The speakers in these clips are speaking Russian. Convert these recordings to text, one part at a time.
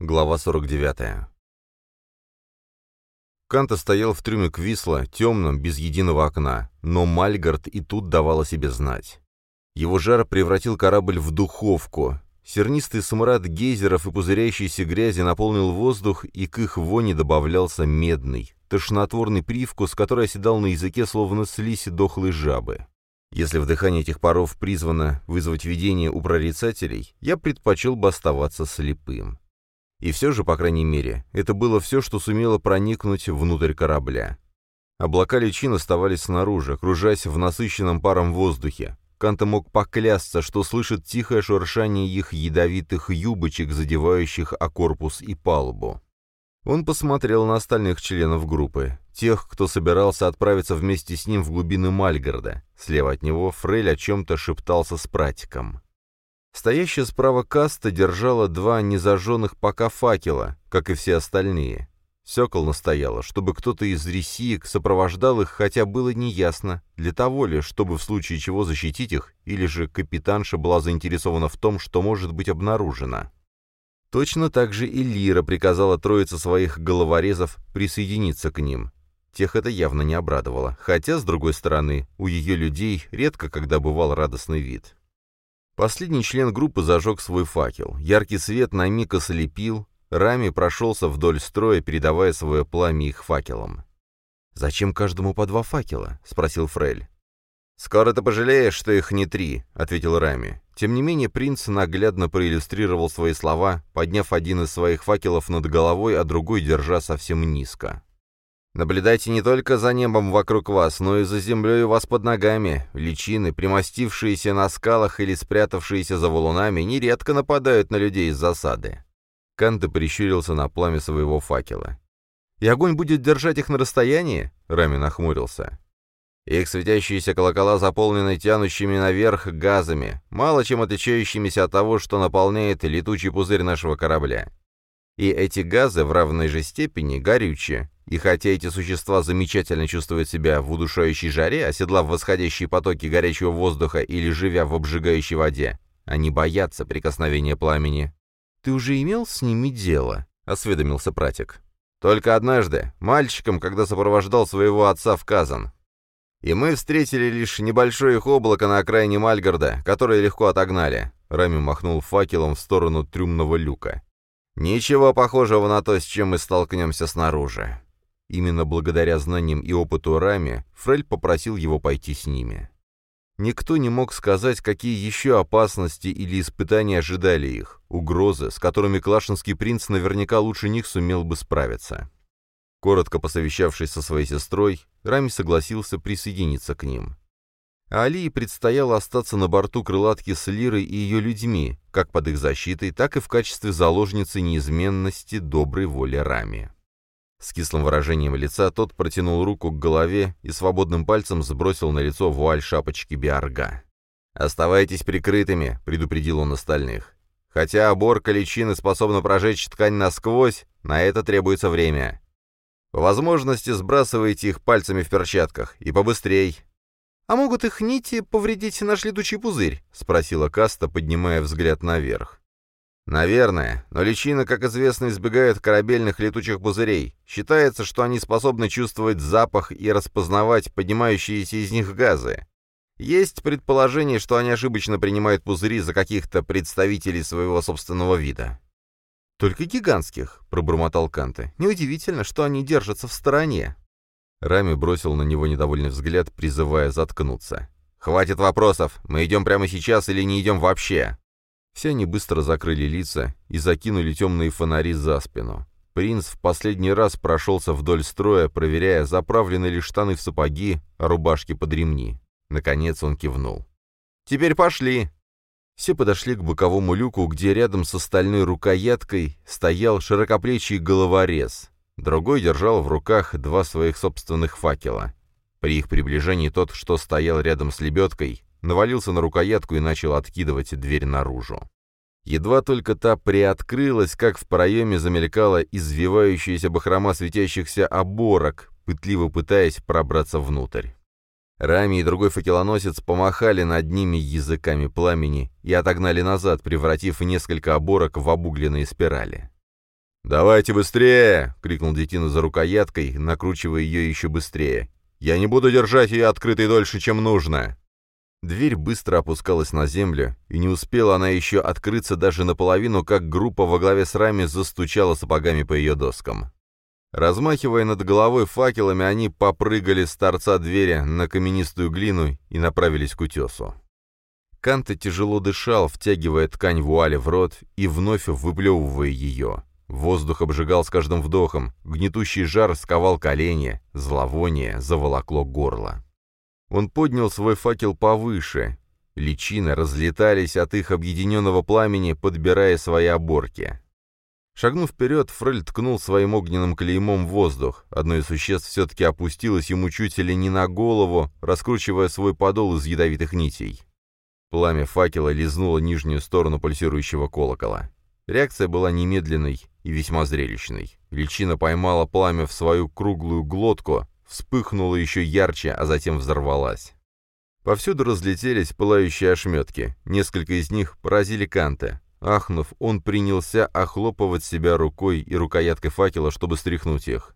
Глава 49. Канта стоял в трюме Квисла, темном, без единого окна, но Мальгард и тут давал о себе знать. Его жар превратил корабль в духовку. Сернистый смрад гейзеров и пузыряющейся грязи наполнил воздух, и к их воне добавлялся медный, тошнотворный привкус, который оседал на языке, словно слизь дохлой жабы. Если вдыхание этих паров призвано вызвать видение у прорицателей, я предпочел бы оставаться слепым. И все же, по крайней мере, это было все, что сумело проникнуть внутрь корабля. Облака личин оставались снаружи, кружась в насыщенном паром воздухе. Канта мог поклясться, что слышит тихое шуршание их ядовитых юбочек, задевающих о корпус и палубу. Он посмотрел на остальных членов группы, тех, кто собирался отправиться вместе с ним в глубины Мальгорода. Слева от него Фрель о чем-то шептался с пратиком. Стоящая справа каста держала два незажженных пока факела, как и все остальные. Сокол настояла, чтобы кто-то из ресиек сопровождал их, хотя было неясно, для того ли, чтобы в случае чего защитить их, или же капитанша была заинтересована в том, что может быть обнаружено. Точно так же и Лира приказала троице своих головорезов присоединиться к ним. Тех это явно не обрадовало, хотя, с другой стороны, у ее людей редко когда бывал радостный вид. Последний член группы зажег свой факел. Яркий свет на миг ослепил, Рами прошелся вдоль строя, передавая свое пламя их факелом. «Зачем каждому по два факела?» — спросил Фрель. «Скоро ты пожалеешь, что их не три», — ответил Рами. Тем не менее, принц наглядно проиллюстрировал свои слова, подняв один из своих факелов над головой, а другой держа совсем низко. Наблюдайте не только за небом вокруг вас, но и за землей у вас под ногами. Личины, примостившиеся на скалах или спрятавшиеся за валунами, нередко нападают на людей из засады. Канте прищурился на пламя своего факела. «И огонь будет держать их на расстоянии?» — Рами нахмурился. Их светящиеся колокола заполнены тянущими наверх газами, мало чем отличающимися от того, что наполняет летучий пузырь нашего корабля. И эти газы в равной же степени горючие, и хотя эти существа замечательно чувствуют себя в удушающей жаре, оседлав восходящие потоки горячего воздуха или живя в обжигающей воде, они боятся прикосновения пламени. «Ты уже имел с ними дело?» — осведомился пратик. «Только однажды, мальчиком, когда сопровождал своего отца в Казан. И мы встретили лишь небольшое их облако на окраине Мальгарда, которое легко отогнали». Рами махнул факелом в сторону трюмного люка. «Ничего похожего на то, с чем мы столкнемся снаружи». Именно благодаря знаниям и опыту Рами Фрель попросил его пойти с ними. Никто не мог сказать, какие еще опасности или испытания ожидали их, угрозы, с которыми Клашинский принц наверняка лучше них сумел бы справиться. Коротко посовещавшись со своей сестрой, Рами согласился присоединиться к ним. Алии предстояло остаться на борту крылатки с Лирой и ее людьми, как под их защитой, так и в качестве заложницы неизменности доброй воли Рами. С кислым выражением лица тот протянул руку к голове и свободным пальцем сбросил на лицо вуаль шапочки биарга. «Оставайтесь прикрытыми», — предупредил он остальных. «Хотя оборка личины способна прожечь ткань насквозь, на это требуется время. По возможности сбрасывайте их пальцами в перчатках, и побыстрей». «А могут их нити повредить наш летучий пузырь?» — спросила Каста, поднимая взгляд наверх. Наверное, но личины, как известно, избегают корабельных летучих пузырей. Считается, что они способны чувствовать запах и распознавать поднимающиеся из них газы. Есть предположение, что они ошибочно принимают пузыри за каких-то представителей своего собственного вида. «Только гигантских», — пробормотал Канте. «Неудивительно, что они держатся в стороне». Рами бросил на него недовольный взгляд, призывая заткнуться. «Хватит вопросов. Мы идем прямо сейчас или не идем вообще?» Все они быстро закрыли лица и закинули темные фонари за спину. Принц в последний раз прошелся вдоль строя, проверяя, заправлены ли штаны в сапоги, а рубашки под ремни. Наконец он кивнул. «Теперь пошли!» Все подошли к боковому люку, где рядом с остальной рукояткой стоял широкоплечий головорез. Другой держал в руках два своих собственных факела. При их приближении тот, что стоял рядом с лебедкой, навалился на рукоятку и начал откидывать дверь наружу. Едва только та приоткрылась, как в проеме замелькала извивающаяся бахрома светящихся оборок, пытливо пытаясь пробраться внутрь. Рами и другой факелоносец помахали над ними языками пламени и отогнали назад, превратив несколько оборок в обугленные спирали. «Давайте быстрее!» — крикнул детина за рукояткой, накручивая ее еще быстрее. «Я не буду держать ее открытой дольше, чем нужно!» Дверь быстро опускалась на землю, и не успела она еще открыться даже наполовину, как группа во главе с Рами застучала сапогами по ее доскам. Размахивая над головой факелами, они попрыгали с торца двери на каменистую глину и направились к утесу. Канта тяжело дышал, втягивая ткань вуали в рот и вновь выплевывая ее. Воздух обжигал с каждым вдохом, гнетущий жар сковал колени, зловоние заволокло горло. Он поднял свой факел повыше. Личины разлетались от их объединенного пламени, подбирая свои оборки. Шагнув вперед, Фрель ткнул своим огненным клеймом в воздух. Одно из существ все-таки опустилось ему чуть ли не на голову, раскручивая свой подол из ядовитых нитей. Пламя факела лизнуло нижнюю сторону пульсирующего колокола. Реакция была немедленной и весьма зрелищной. Личина поймала пламя в свою круглую глотку, вспыхнула еще ярче, а затем взорвалась. Повсюду разлетелись пылающие ошметки. Несколько из них поразили Канта. Ахнув, он принялся охлопывать себя рукой и рукояткой факела, чтобы стряхнуть их.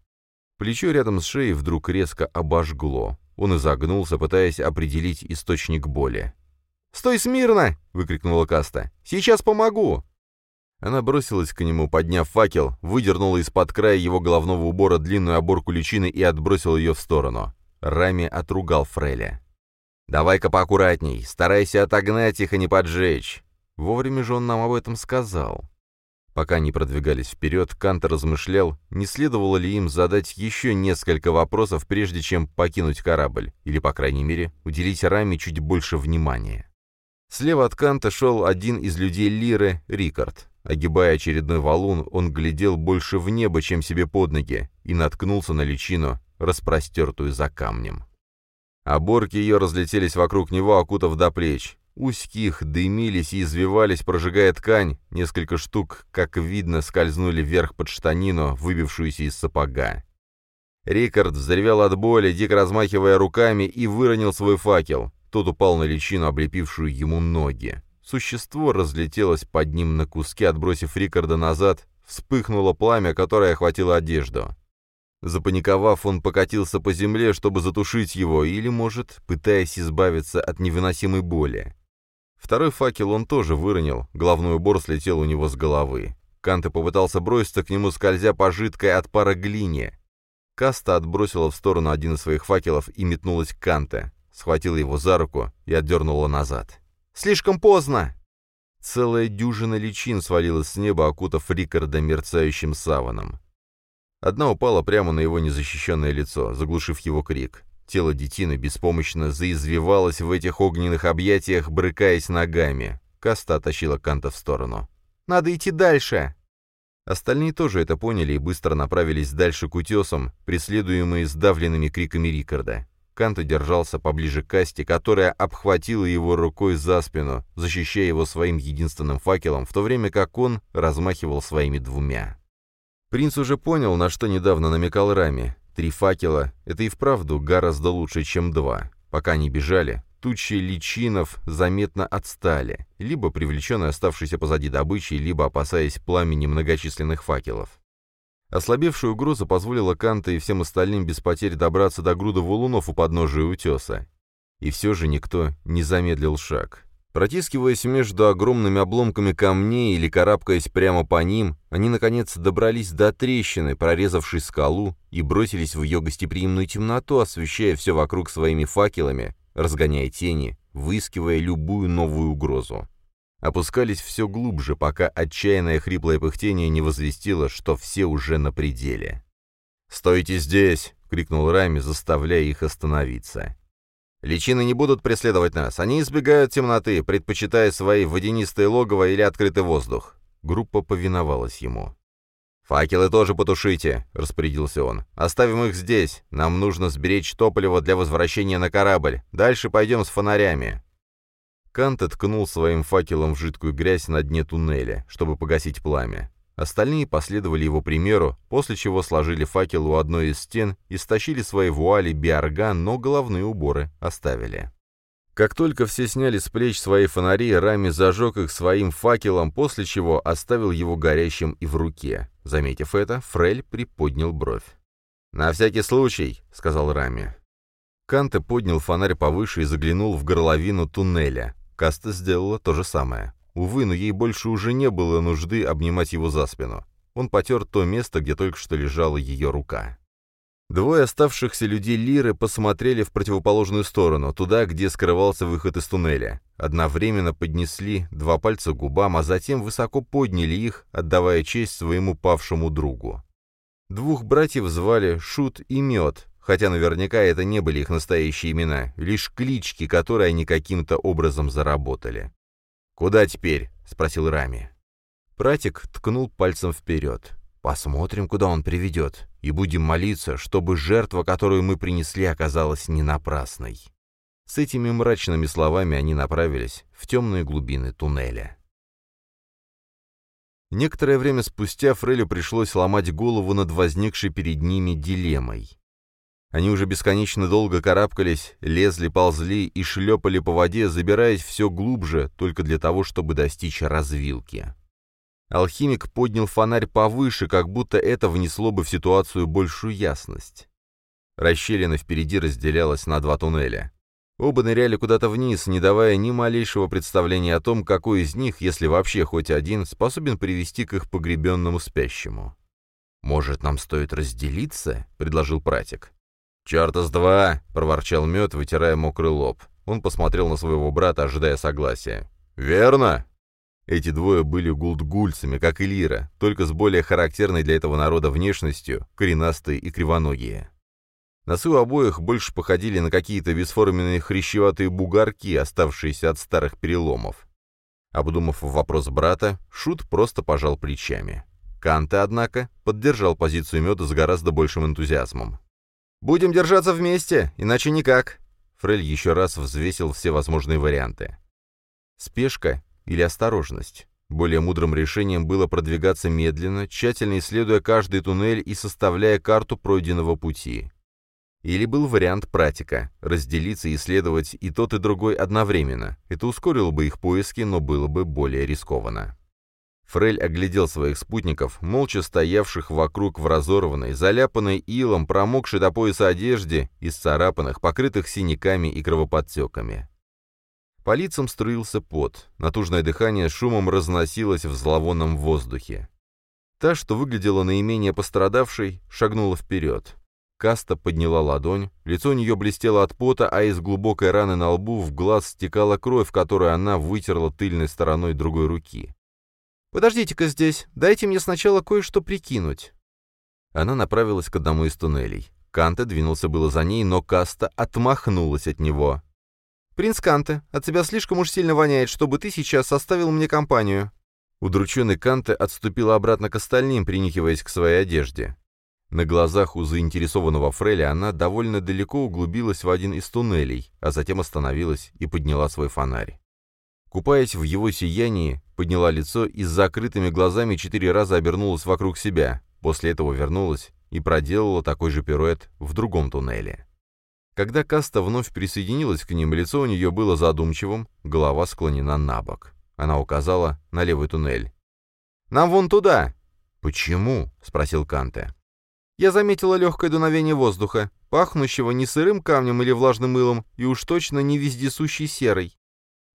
Плечо рядом с шеей вдруг резко обожгло. Он изогнулся, пытаясь определить источник боли. «Стой смирно!» — выкрикнула Каста. «Сейчас помогу!» Она бросилась к нему, подняв факел, выдернула из-под края его головного убора длинную оборку личины и отбросила ее в сторону. Рами отругал Фреля. «Давай-ка поаккуратней, старайся отогнать их, и не поджечь». Вовремя же он нам об этом сказал. Пока они продвигались вперед, Кант размышлял, не следовало ли им задать еще несколько вопросов, прежде чем покинуть корабль, или, по крайней мере, уделить Раме чуть больше внимания. Слева от Канта шел один из людей Лиры, Рикард. Огибая очередной валун, он глядел больше в небо, чем себе под ноги, и наткнулся на личину, распростертую за камнем. Оборки ее разлетелись вокруг него, окутав до плеч. Узких дымились и извивались, прожигая ткань. Несколько штук, как видно, скользнули вверх под штанину, выбившуюся из сапога. Рикард взревел от боли, дико размахивая руками, и выронил свой факел. Тот упал на личину, облепившую ему ноги. Существо разлетелось под ним на куски, отбросив Рикарда назад, вспыхнуло пламя, которое охватило одежду. Запаниковав, он покатился по земле, чтобы затушить его, или, может, пытаясь избавиться от невыносимой боли. Второй факел он тоже выронил, головной убор слетел у него с головы. Канте попытался броситься к нему, скользя по жидкой от пара глине. Каста отбросила в сторону один из своих факелов и метнулась к Канте, схватила его за руку и отдернула назад. Слишком поздно!» Целая дюжина личин свалилась с неба, окутав Рикарда мерцающим саваном. Одна упала прямо на его незащищенное лицо, заглушив его крик. Тело детины беспомощно заизвивалось в этих огненных объятиях, брыкаясь ногами. Каста тащила Канта в сторону. «Надо идти дальше!» Остальные тоже это поняли и быстро направились дальше к утесам, преследуемые сдавленными криками Рикарда. Канта держался поближе к Касте, которая обхватила его рукой за спину, защищая его своим единственным факелом, в то время как он размахивал своими двумя. Принц уже понял, на что недавно намекал Рами. Три факела — это и вправду гораздо лучше, чем два. Пока они бежали, тучи личинов заметно отстали, либо привлеченные оставшейся позади добычей, либо опасаясь пламени многочисленных факелов. Ослабевшая угроза позволила Канта и всем остальным без потерь добраться до груда валунов у подножия утеса. И все же никто не замедлил шаг. Протискиваясь между огромными обломками камней или карабкаясь прямо по ним, они, наконец, добрались до трещины, прорезавшей скалу, и бросились в ее гостеприимную темноту, освещая все вокруг своими факелами, разгоняя тени, выискивая любую новую угрозу опускались все глубже, пока отчаянное хриплое пыхтение не возвестило, что все уже на пределе. «Стойте здесь!» — крикнул Рами, заставляя их остановиться. «Личины не будут преследовать нас. Они избегают темноты, предпочитая свои водянистые логово или открытый воздух». Группа повиновалась ему. «Факелы тоже потушите», — распорядился он. «Оставим их здесь. Нам нужно сберечь топливо для возвращения на корабль. Дальше пойдем с фонарями». Кант ткнул своим факелом в жидкую грязь на дне туннеля, чтобы погасить пламя. Остальные последовали его примеру, после чего сложили факел у одной из стен и стащили свои вуали биорган, но головные уборы оставили. Как только все сняли с плеч свои фонари, Рами зажег их своим факелом, после чего оставил его горящим и в руке. Заметив это, Фрель приподнял бровь. «На всякий случай», — сказал Рами. Канте поднял фонарь повыше и заглянул в горловину туннеля. Каста сделала то же самое. Увы, но ей больше уже не было нужды обнимать его за спину. Он потер то место, где только что лежала ее рука. Двое оставшихся людей Лиры посмотрели в противоположную сторону, туда, где скрывался выход из туннеля. Одновременно поднесли два пальца к губам, а затем высоко подняли их, отдавая честь своему павшему другу. Двух братьев звали Шут и Мед, хотя наверняка это не были их настоящие имена, лишь клички, которые они каким-то образом заработали. «Куда теперь?» — спросил Рами. Пратик ткнул пальцем вперед. «Посмотрим, куда он приведет, и будем молиться, чтобы жертва, которую мы принесли, оказалась не напрасной». С этими мрачными словами они направились в темные глубины туннеля. Некоторое время спустя Фрелю пришлось ломать голову над возникшей перед ними дилеммой. Они уже бесконечно долго карабкались, лезли, ползли и шлепали по воде, забираясь все глубже, только для того, чтобы достичь развилки. Алхимик поднял фонарь повыше, как будто это внесло бы в ситуацию большую ясность. Расщелина впереди разделялась на два туннеля. Оба ныряли куда-то вниз, не давая ни малейшего представления о том, какой из них, если вообще хоть один, способен привести к их погребенному спящему. «Может, нам стоит разделиться?» — предложил пратик. «Черта с два!» — проворчал мед, вытирая мокрый лоб. Он посмотрел на своего брата, ожидая согласия. «Верно!» Эти двое были гулдгульцами, как и Лира, только с более характерной для этого народа внешностью, коренастые и кривоногие. Носы у обоих больше походили на какие-то бесформенные хрящеватые бугорки, оставшиеся от старых переломов. Обдумав вопрос брата, Шут просто пожал плечами. Канте, однако, поддержал позицию меда с гораздо большим энтузиазмом. «Будем держаться вместе, иначе никак!» Фрель еще раз взвесил все возможные варианты. Спешка или осторожность. Более мудрым решением было продвигаться медленно, тщательно исследуя каждый туннель и составляя карту пройденного пути. Или был вариант практика – разделиться и исследовать и тот, и другой одновременно. Это ускорило бы их поиски, но было бы более рискованно. Фрель оглядел своих спутников, молча стоявших вокруг в разорванной, заляпанной илом, промокшей до пояса одежде, исцарапанных, покрытых синяками и кровоподтеками. По лицам струился пот, натужное дыхание шумом разносилось в зловонном воздухе. Та, что выглядела наименее пострадавшей, шагнула вперед. Каста подняла ладонь, лицо у нее блестело от пота, а из глубокой раны на лбу в глаз стекала кровь, которую она вытерла тыльной стороной другой руки. «Подождите-ка здесь, дайте мне сначала кое-что прикинуть». Она направилась к одному из туннелей. Канте двинулся было за ней, но Каста отмахнулась от него. «Принц Канте, от тебя слишком уж сильно воняет, чтобы ты сейчас составил мне компанию». Удрученный Канте отступил обратно к остальным, принюхиваясь к своей одежде. На глазах у заинтересованного Фреля она довольно далеко углубилась в один из туннелей, а затем остановилась и подняла свой фонарь. Купаясь в его сиянии, подняла лицо и с закрытыми глазами четыре раза обернулась вокруг себя, после этого вернулась и проделала такой же пируэт в другом туннеле. Когда Каста вновь присоединилась к ним, лицо у нее было задумчивым, голова склонена на бок. Она указала на левый туннель. «Нам вон туда!» «Почему?» — спросил Канте. Я заметила легкое дуновение воздуха, пахнущего не сырым камнем или влажным мылом, и уж точно не вездесущей серой.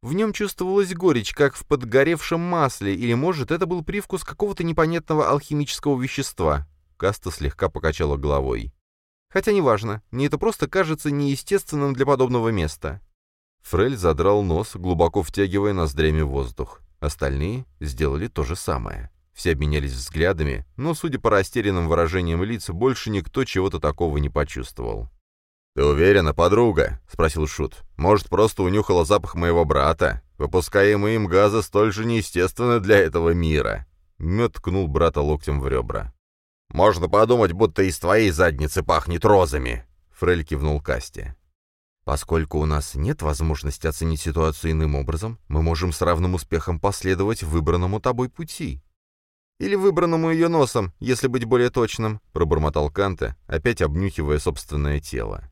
В нем чувствовалась горечь, как в подгоревшем масле, или, может, это был привкус какого-то непонятного алхимического вещества. Каста слегка покачала головой. Хотя неважно, мне это просто кажется неестественным для подобного места. Фрель задрал нос, глубоко втягивая ноздрями воздух. Остальные сделали то же самое. Все обменялись взглядами, но, судя по растерянным выражениям лиц, больше никто чего-то такого не почувствовал. «Ты уверена, подруга?» — спросил Шут. «Может, просто унюхала запах моего брата? Выпускаемые им газы столь же неестественны для этого мира». Мед ткнул брата локтем в ребра. «Можно подумать, будто из твоей задницы пахнет розами!» Фрель кивнул Касте. «Поскольку у нас нет возможности оценить ситуацию иным образом, мы можем с равным успехом последовать выбранному тобой пути». «Или выбранному ее носом, если быть более точным», — пробормотал Канте, опять обнюхивая собственное тело.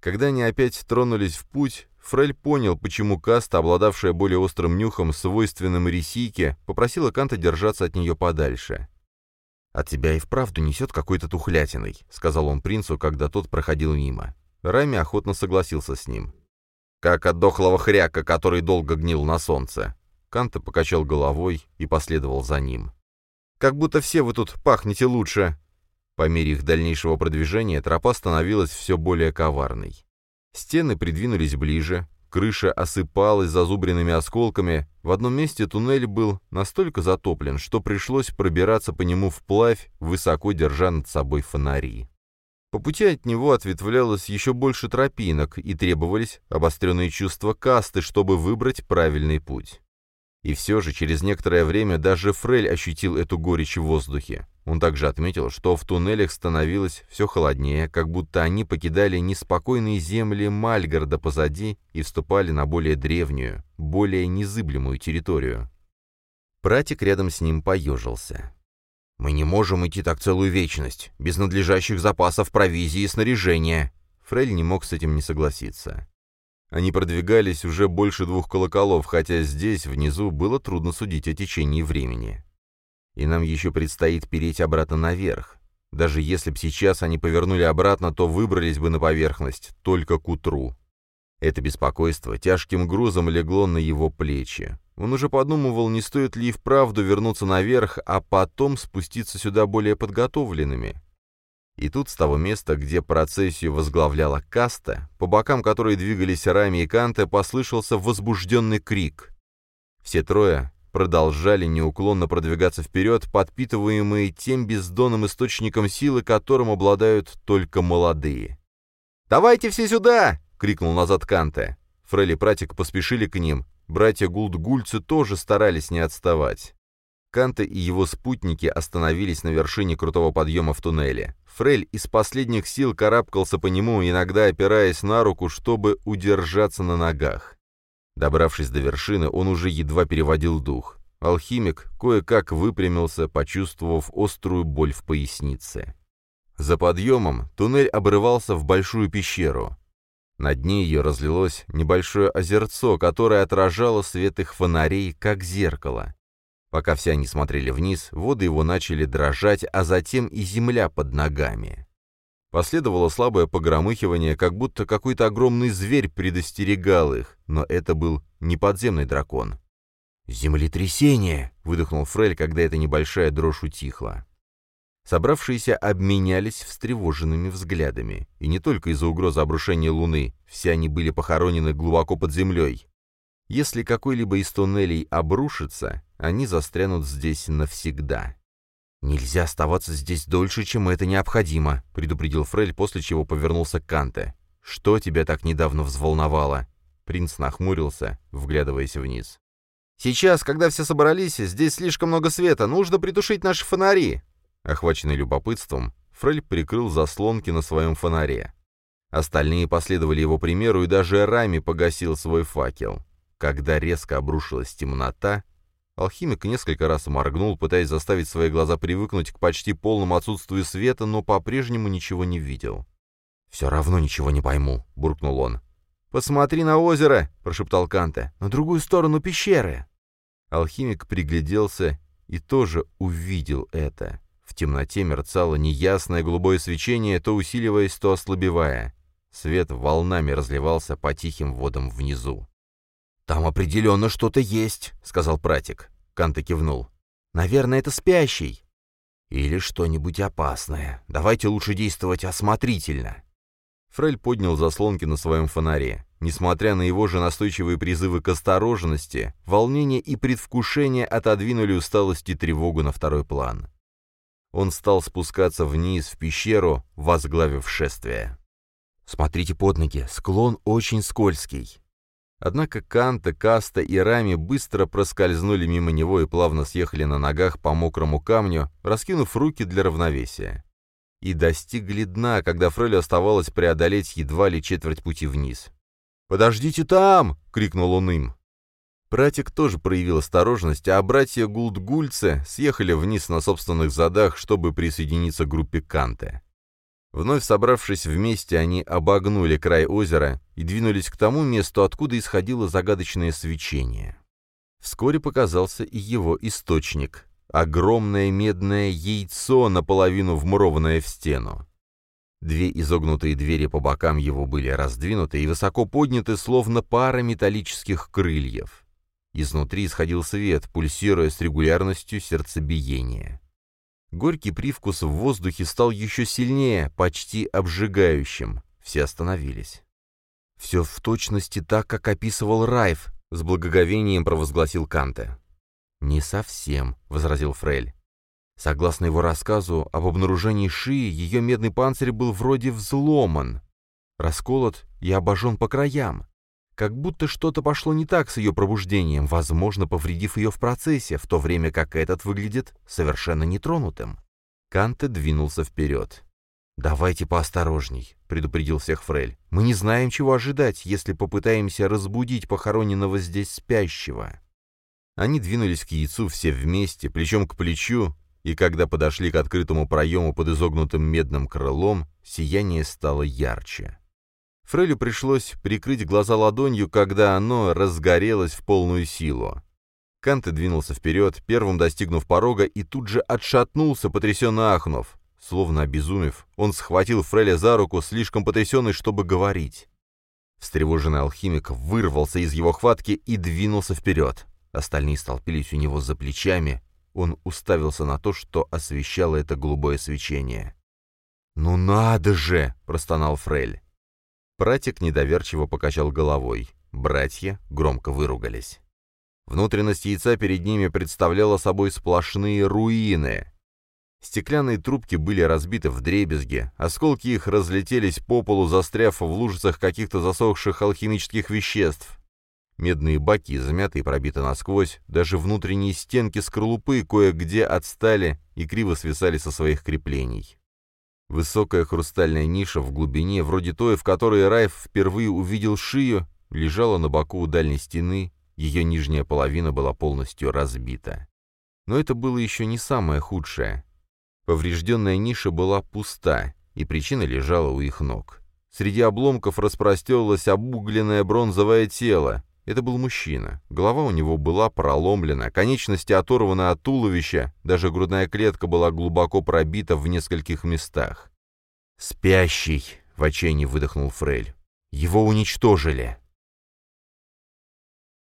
Когда они опять тронулись в путь, Фрель понял, почему каста, обладавшая более острым нюхом, свойственным ресийке, попросила Канта держаться от нее подальше. «От тебя и вправду несет какой-то тухлятиной», — сказал он принцу, когда тот проходил мимо. Рами охотно согласился с ним. «Как от дохлого хряка, который долго гнил на солнце». Канта покачал головой и последовал за ним. «Как будто все вы тут пахнете лучше». По мере их дальнейшего продвижения тропа становилась все более коварной. Стены придвинулись ближе, крыша осыпалась зазубренными осколками, в одном месте туннель был настолько затоплен, что пришлось пробираться по нему вплавь, высоко держа над собой фонари. По пути от него ответвлялось еще больше тропинок, и требовались обостренные чувства касты, чтобы выбрать правильный путь. И все же через некоторое время даже Фрель ощутил эту горечь в воздухе. Он также отметил, что в туннелях становилось все холоднее, как будто они покидали неспокойные земли Мальгарда позади и вступали на более древнюю, более незыблемую территорию. Пратик рядом с ним поежился. «Мы не можем идти так целую вечность, без надлежащих запасов провизии и снаряжения». Фрель не мог с этим не согласиться. Они продвигались уже больше двух колоколов, хотя здесь, внизу, было трудно судить о течении времени. И нам еще предстоит переть обратно наверх. Даже если б сейчас они повернули обратно, то выбрались бы на поверхность только к утру. Это беспокойство тяжким грузом легло на его плечи. Он уже подумывал, не стоит ли и вправду вернуться наверх, а потом спуститься сюда более подготовленными. И тут с того места, где процессию возглавляла каста, по бокам которой двигались Рами и Канте, послышался возбужденный крик. Все трое продолжали неуклонно продвигаться вперед, подпитываемые тем бездонным источником силы, которым обладают только молодые. «Давайте все сюда!» — крикнул назад Канте. Фрелли и Пратик поспешили к ним, Братья Гулд-Гульцы тоже старались не отставать. Канте и его спутники остановились на вершине крутого подъема в туннеле. Фрель из последних сил карабкался по нему, иногда опираясь на руку, чтобы удержаться на ногах. Добравшись до вершины, он уже едва переводил дух. Алхимик кое-как выпрямился, почувствовав острую боль в пояснице. За подъемом туннель обрывался в большую пещеру. На дне ее разлилось небольшое озерцо, которое отражало свет их фонарей, как зеркало. Пока все они смотрели вниз, воды его начали дрожать, а затем и земля под ногами. Последовало слабое погромыхивание, как будто какой-то огромный зверь предостерегал их, но это был не подземный дракон. «Землетрясение!» — выдохнул Фрель, когда эта небольшая дрожь утихла. Собравшиеся обменялись встревоженными взглядами. И не только из-за угрозы обрушения Луны, все они были похоронены глубоко под землей. Если какой-либо из туннелей обрушится, они застрянут здесь навсегда. «Нельзя оставаться здесь дольше, чем это необходимо», — предупредил Фрель, после чего повернулся к Канте. «Что тебя так недавно взволновало?» Принц нахмурился, вглядываясь вниз. «Сейчас, когда все собрались, здесь слишком много света, нужно притушить наши фонари!» Охваченный любопытством, Фрель прикрыл заслонки на своем фонаре. Остальные последовали его примеру, и даже Рами погасил свой факел. Когда резко обрушилась темнота, алхимик несколько раз моргнул, пытаясь заставить свои глаза привыкнуть к почти полному отсутствию света, но по-прежнему ничего не видел. «Все равно ничего не пойму», — буркнул он. «Посмотри на озеро!» — прошептал Канте. «На другую сторону пещеры!» Алхимик пригляделся и тоже увидел это. В темноте мерцало неясное голубое свечение, то усиливаясь, то ослабевая. Свет волнами разливался по тихим водам внизу. «Там определенно что-то есть», — сказал пратик. Канта кивнул. «Наверное, это спящий». «Или что-нибудь опасное. Давайте лучше действовать осмотрительно». Фрель поднял заслонки на своем фонаре. Несмотря на его же настойчивые призывы к осторожности, волнение и предвкушение отодвинули усталость и тревогу на второй план. Он стал спускаться вниз в пещеру, возглавив шествие. «Смотрите под ноги, склон очень скользкий». Однако Канта, Каста и Рами быстро проскользнули мимо него и плавно съехали на ногах по мокрому камню, раскинув руки для равновесия. И достигли дна, когда Фрелю оставалось преодолеть едва ли четверть пути вниз. «Подождите там!» — крикнул он им. Пратик тоже проявил осторожность, а братья Гулдгульце съехали вниз на собственных задах, чтобы присоединиться к группе Канте. Вновь собравшись вместе, они обогнули край озера и двинулись к тому месту, откуда исходило загадочное свечение. Вскоре показался и его источник — огромное медное яйцо, наполовину вмурованное в стену. Две изогнутые двери по бокам его были раздвинуты и высоко подняты, словно пара металлических крыльев. Изнутри исходил свет, пульсируя с регулярностью сердцебиения. Горький привкус в воздухе стал еще сильнее, почти обжигающим. Все остановились. «Все в точности так, как описывал Райф», — с благоговением провозгласил Канте. «Не совсем», — возразил Фрель. Согласно его рассказу об обнаружении шии, ее медный панцирь был вроде взломан, расколот и обожжен по краям. Как будто что-то пошло не так с ее пробуждением, возможно, повредив ее в процессе, в то время как этот выглядит совершенно нетронутым. Канте двинулся вперед. «Давайте поосторожней», — предупредил всех Фрель. «Мы не знаем, чего ожидать, если попытаемся разбудить похороненного здесь спящего». Они двинулись к яйцу все вместе, плечом к плечу, и когда подошли к открытому проему под изогнутым медным крылом, сияние стало ярче. Фрелю пришлось прикрыть глаза ладонью, когда оно разгорелось в полную силу. Канте двинулся вперед, первым достигнув порога, и тут же отшатнулся, потрясенно ахнув. Словно обезумев, он схватил Фреля за руку, слишком потрясенный, чтобы говорить. Встревоженный алхимик вырвался из его хватки и двинулся вперед. Остальные столпились у него за плечами. Он уставился на то, что освещало это голубое свечение. «Ну надо же!» — простонал Фрель. Пратик недоверчиво покачал головой. Братья громко выругались. Внутренность яйца перед ними представляла собой сплошные руины. Стеклянные трубки были разбиты в дребезги, осколки их разлетелись по полу, застряв в лужицах каких-то засохших алхимических веществ. Медные баки измяты и пробиты насквозь, даже внутренние стенки скорлупы кое-где отстали и криво свисали со своих креплений. Высокая хрустальная ниша в глубине, вроде той, в которой Райф впервые увидел шию, лежала на боку у дальней стены, ее нижняя половина была полностью разбита. Но это было еще не самое худшее. Поврежденная ниша была пуста, и причина лежала у их ног. Среди обломков распростелось обугленное бронзовое тело, это был мужчина. Голова у него была проломлена, конечности оторваны от туловища, даже грудная клетка была глубоко пробита в нескольких местах. «Спящий!» — в отчаянии выдохнул Фрель. «Его уничтожили!»